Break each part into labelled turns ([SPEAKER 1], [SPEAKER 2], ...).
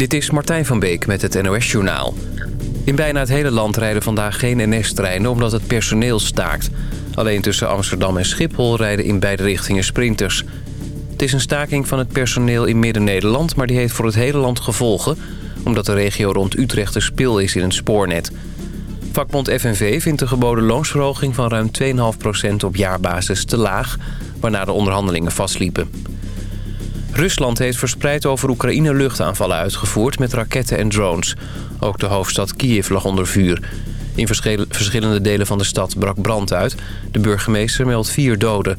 [SPEAKER 1] Dit is Martijn van Beek met het NOS-journaal. In bijna het hele land rijden vandaag geen NS-treinen omdat het personeel staakt. Alleen tussen Amsterdam en Schiphol rijden in beide richtingen sprinters. Het is een staking van het personeel in Midden-Nederland... maar die heeft voor het hele land gevolgen... omdat de regio rond Utrecht een spil is in een spoornet. Vakbond FNV vindt de geboden loonsverhoging van ruim 2,5% op jaarbasis te laag... waarna de onderhandelingen vastliepen. Rusland heeft verspreid over Oekraïne luchtaanvallen uitgevoerd met raketten en drones. Ook de hoofdstad Kiev lag onder vuur. In verschillende delen van de stad brak brand uit. De burgemeester meldt vier doden.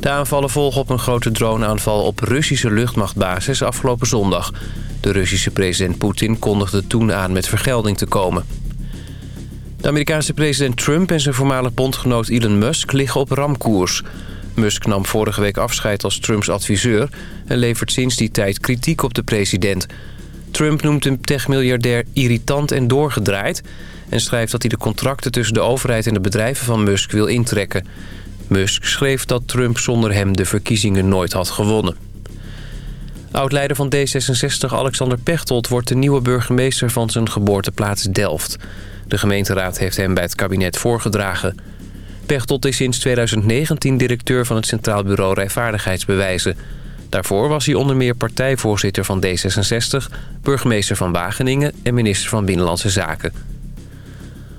[SPEAKER 1] De aanvallen volgen op een grote droneaanval op Russische luchtmachtbasis afgelopen zondag. De Russische president Poetin kondigde toen aan met vergelding te komen. De Amerikaanse president Trump en zijn voormalig bondgenoot Elon Musk liggen op ramkoers. Musk nam vorige week afscheid als Trumps adviseur... en levert sinds die tijd kritiek op de president. Trump noemt een techmiljardair irritant en doorgedraaid... en schrijft dat hij de contracten tussen de overheid en de bedrijven van Musk wil intrekken. Musk schreef dat Trump zonder hem de verkiezingen nooit had gewonnen. Oud-leider van D66 Alexander Pechtold wordt de nieuwe burgemeester van zijn geboorteplaats Delft. De gemeenteraad heeft hem bij het kabinet voorgedragen... Pechtold is sinds 2019 directeur van het Centraal Bureau Rijvaardigheidsbewijzen. Daarvoor was hij onder meer partijvoorzitter van D66... burgemeester van Wageningen en minister van Binnenlandse Zaken.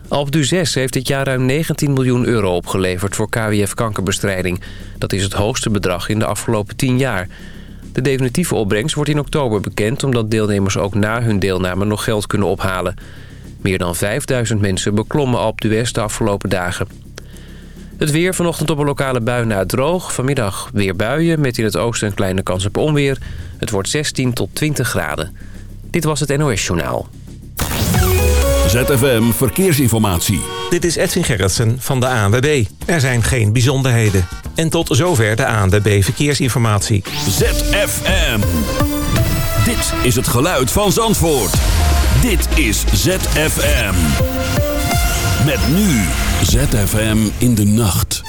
[SPEAKER 1] Alp du 6 heeft dit jaar ruim 19 miljoen euro opgeleverd voor KWF-kankerbestrijding. Dat is het hoogste bedrag in de afgelopen 10 jaar. De definitieve opbrengst wordt in oktober bekend... omdat deelnemers ook na hun deelname nog geld kunnen ophalen. Meer dan 5000 mensen beklommen Alp d'Huez de afgelopen dagen. Het weer vanochtend op een lokale bui na droog. Vanmiddag weer buien met in het oosten een kleine kans op onweer. Het wordt 16 tot 20 graden. Dit was het NOS Journaal.
[SPEAKER 2] ZFM Verkeersinformatie.
[SPEAKER 3] Dit is Edwin Gerritsen van de ANWB. Er zijn geen bijzonderheden. En tot zover de ANWB Verkeersinformatie.
[SPEAKER 2] ZFM. Dit is het geluid van Zandvoort. Dit is ZFM. Met nu ZFM in de nacht.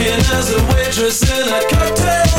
[SPEAKER 4] Working as a waitress in a cocktail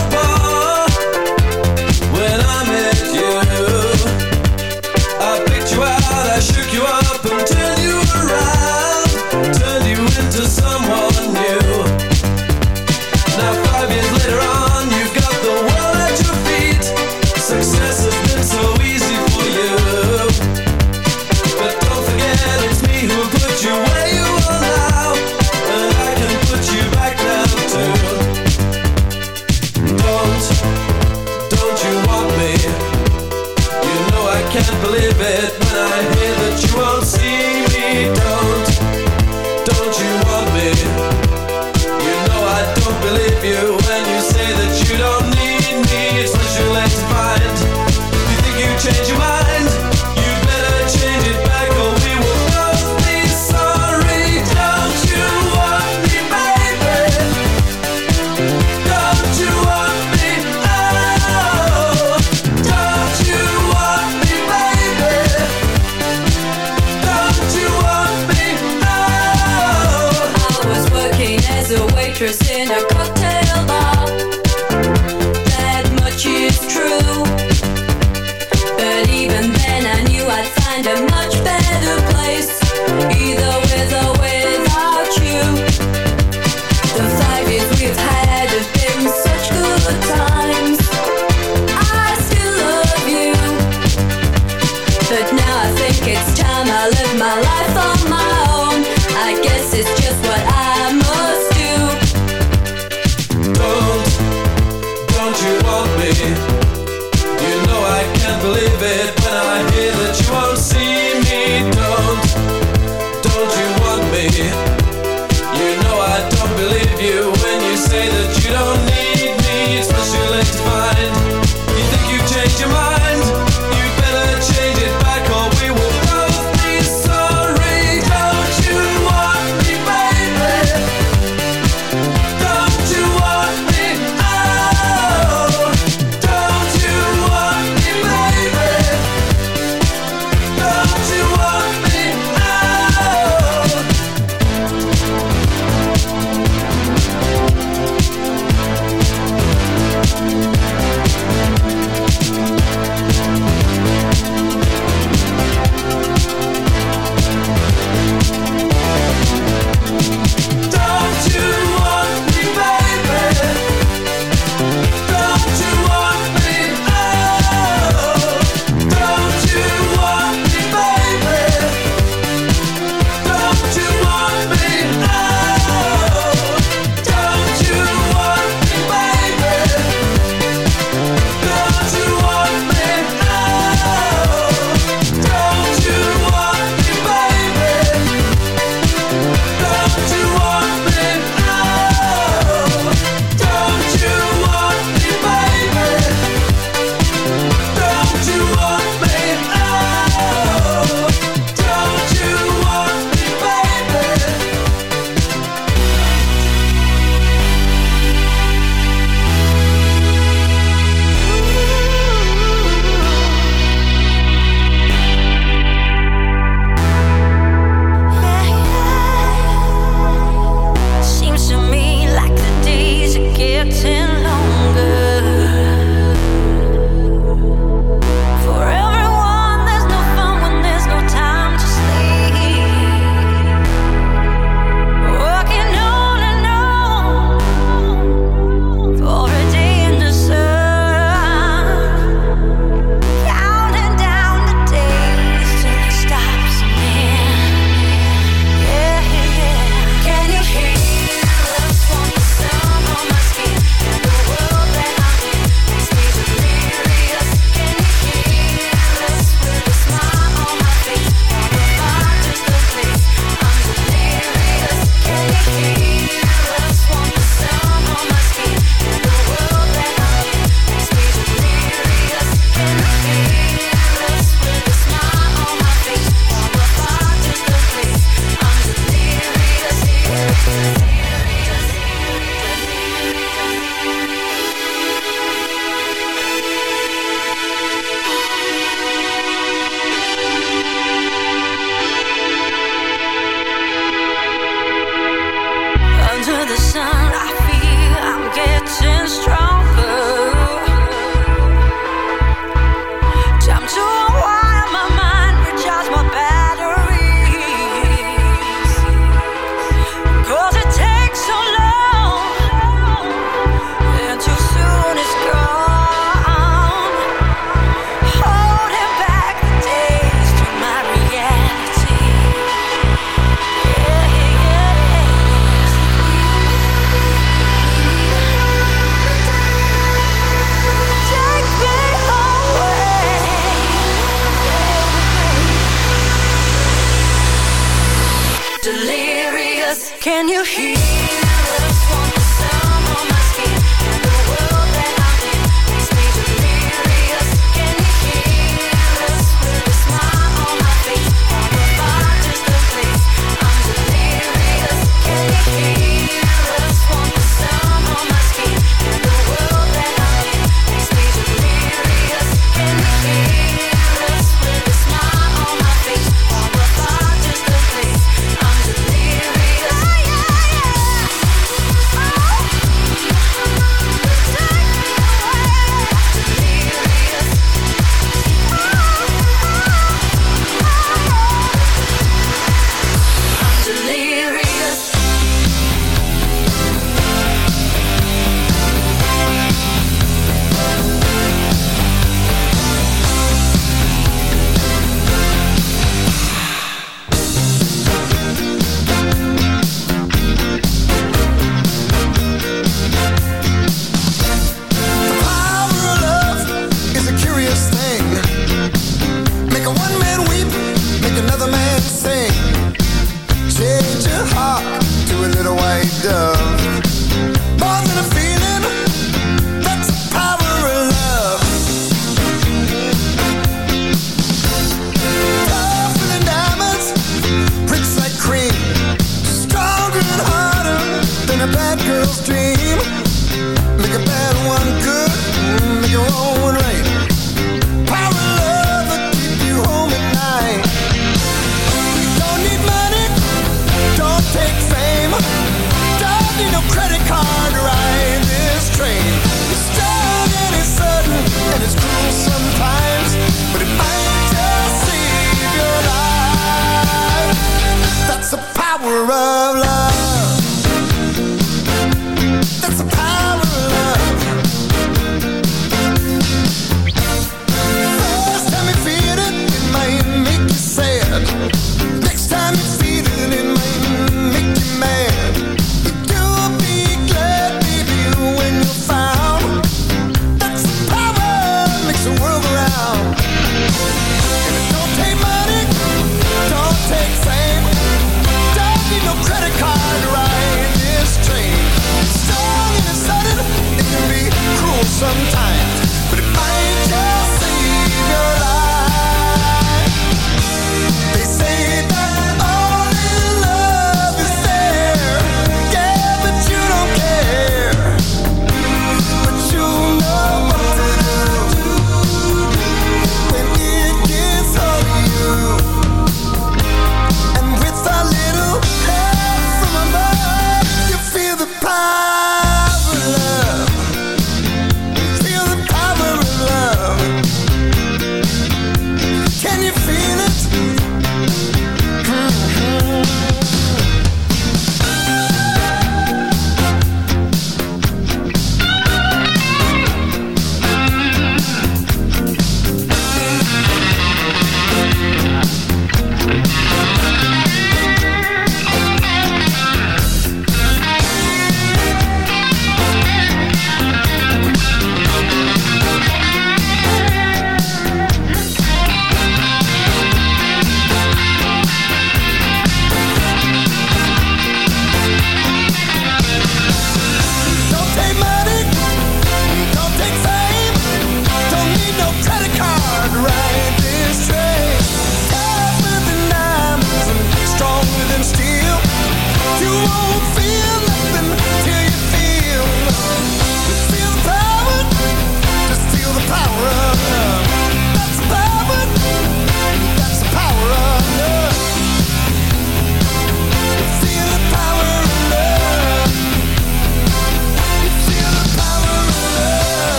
[SPEAKER 4] Can you hear?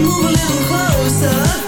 [SPEAKER 4] Move a little closer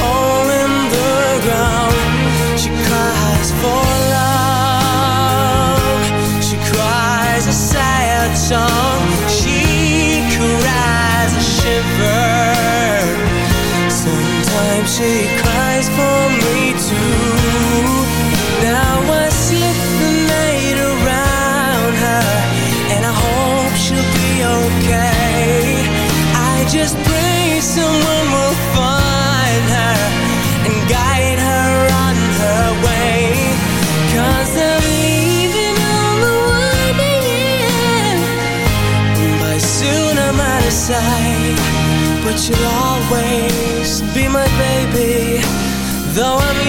[SPEAKER 5] she cries for me too. Now I sit the night around her And I hope she'll be okay. I just pray someone will find her And guide her on her way. Cause I'm leaving on the soon I'm out of sight But you'll Though I'm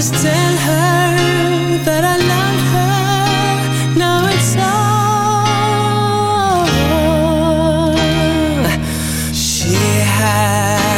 [SPEAKER 5] just tell her that I love her. Now it's all she has.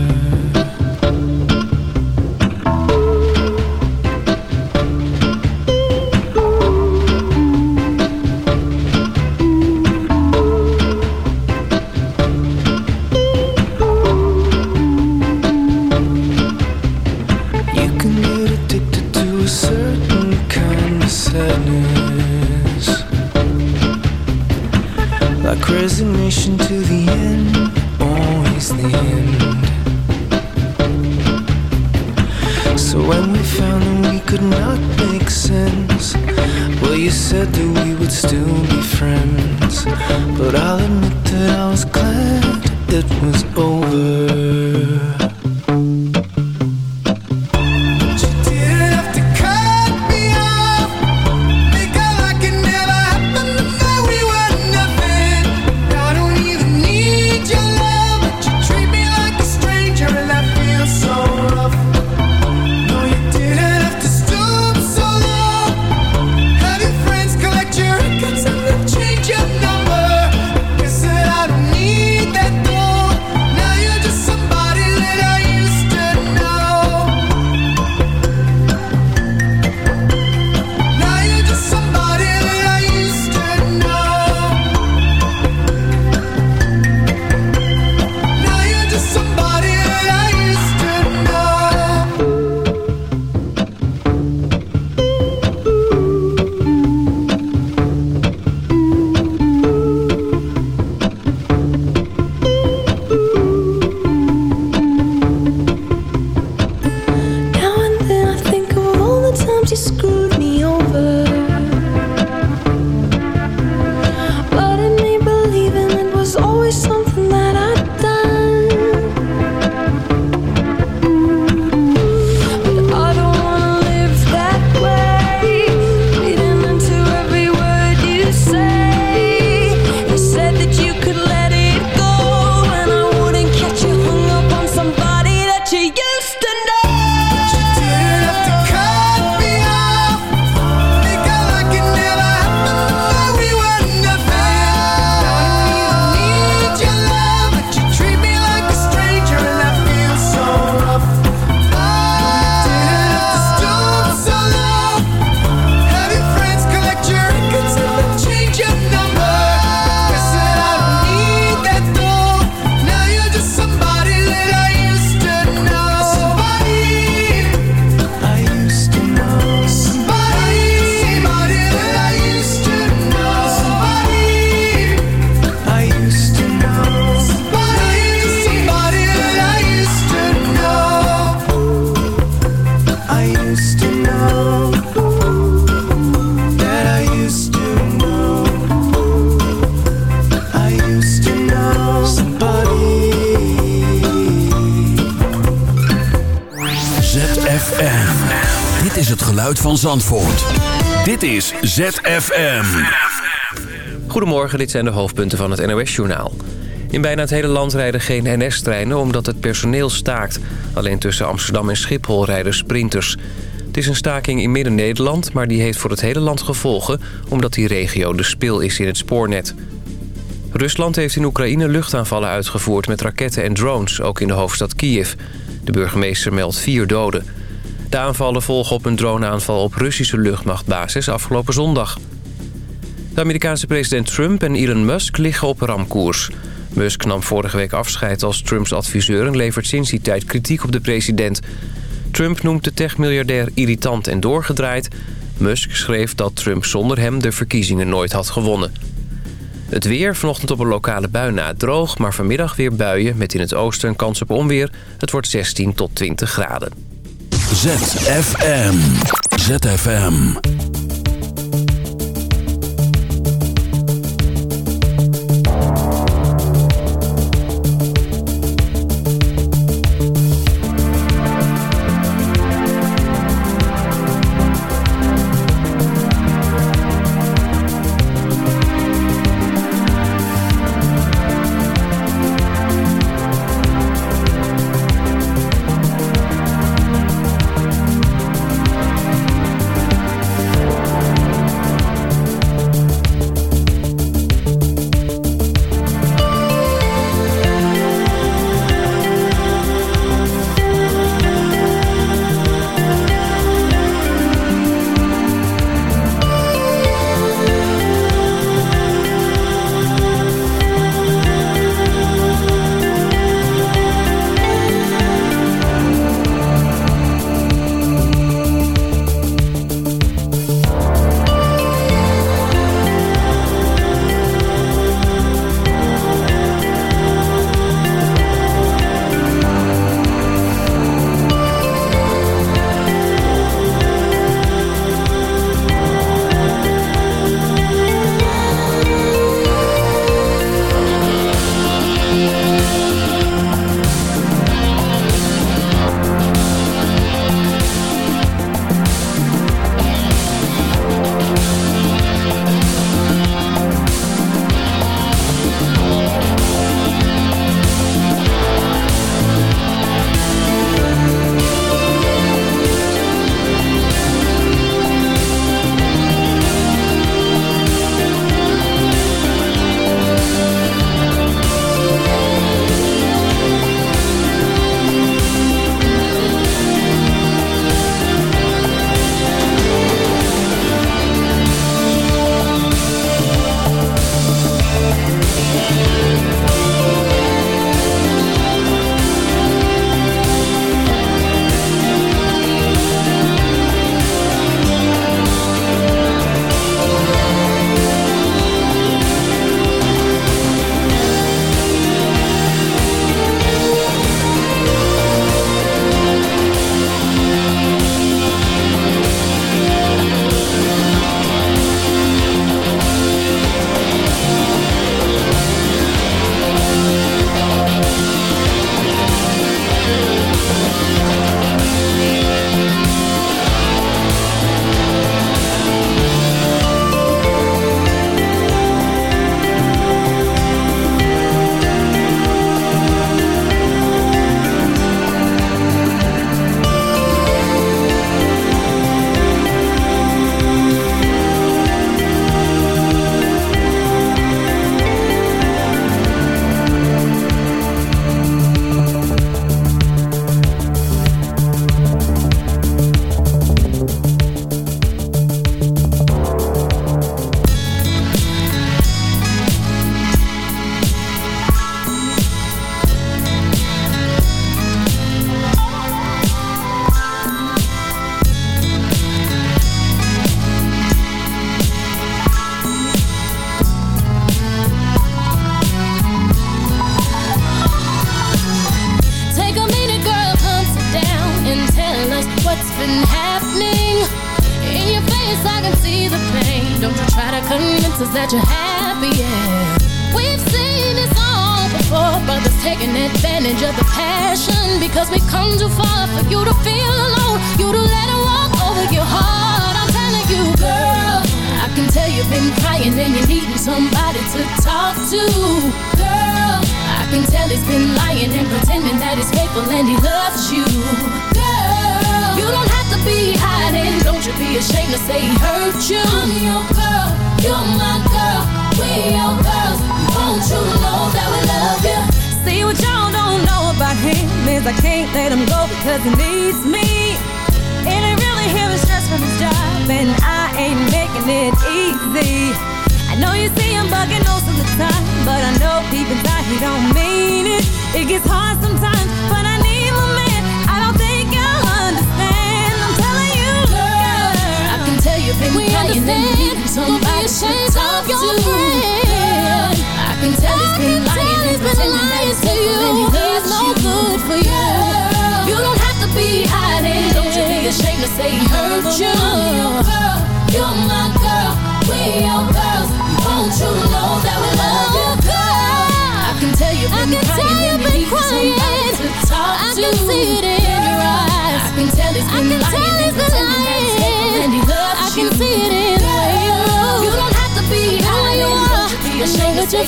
[SPEAKER 5] just screwed
[SPEAKER 2] Zandvoort. Dit is ZFM.
[SPEAKER 1] Goedemorgen, dit zijn de hoofdpunten van het NOS-journaal. In bijna het hele land rijden geen NS-treinen omdat het personeel staakt. Alleen tussen Amsterdam en Schiphol rijden sprinters. Het is een staking in Midden-Nederland, maar die heeft voor het hele land gevolgen... omdat die regio de spil is in het spoornet. Rusland heeft in Oekraïne luchtaanvallen uitgevoerd met raketten en drones, ook in de hoofdstad Kiev. De burgemeester meldt vier doden. De aanvallen volgen op een droneaanval op Russische luchtmachtbasis afgelopen zondag. De Amerikaanse president Trump en Elon Musk liggen op ramkoers. Musk nam vorige week afscheid als Trumps adviseur... en levert sinds die tijd kritiek op de president. Trump noemt de techmiljardair irritant en doorgedraaid. Musk schreef dat Trump zonder hem de verkiezingen nooit had gewonnen. Het weer, vanochtend op een lokale bui na droog... maar vanmiddag weer buien met in het oosten een kans op onweer. Het wordt 16 tot 20 graden.
[SPEAKER 2] ZFM. ZFM.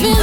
[SPEAKER 6] living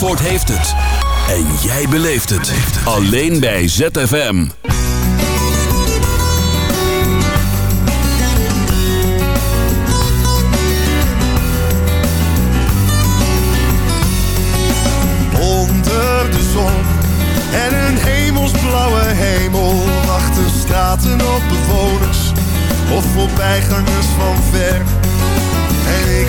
[SPEAKER 2] Zandvoort heeft het. En jij beleeft het. Alleen bij ZFM.
[SPEAKER 7] Onder de zon en een hemelsblauwe hemel wachten straten op bewoners of voorbijgangers van ver. En ik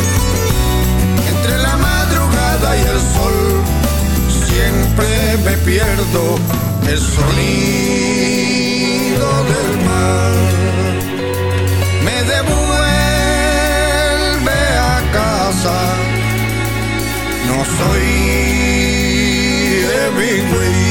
[SPEAKER 8] madrugada y el sol. Siempre me pierdo el sonido del mar. Me devuelve a casa. No soy Hemingway.